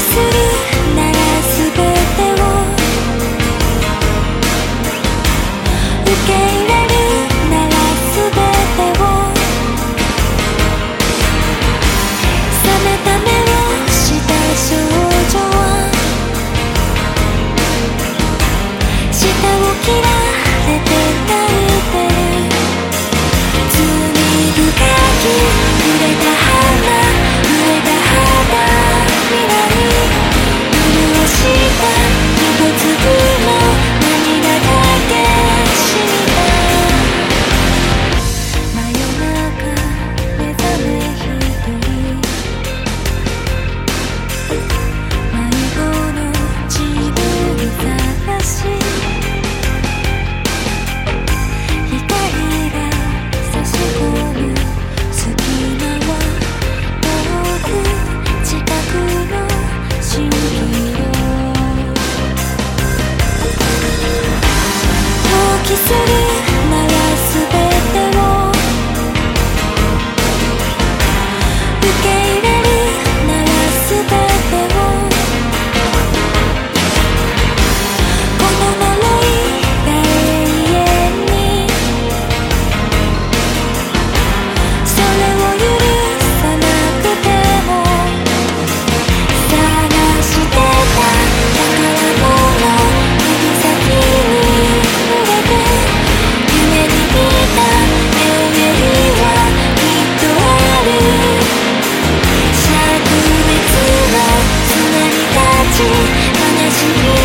する一半 began じ悲しい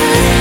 Yeah.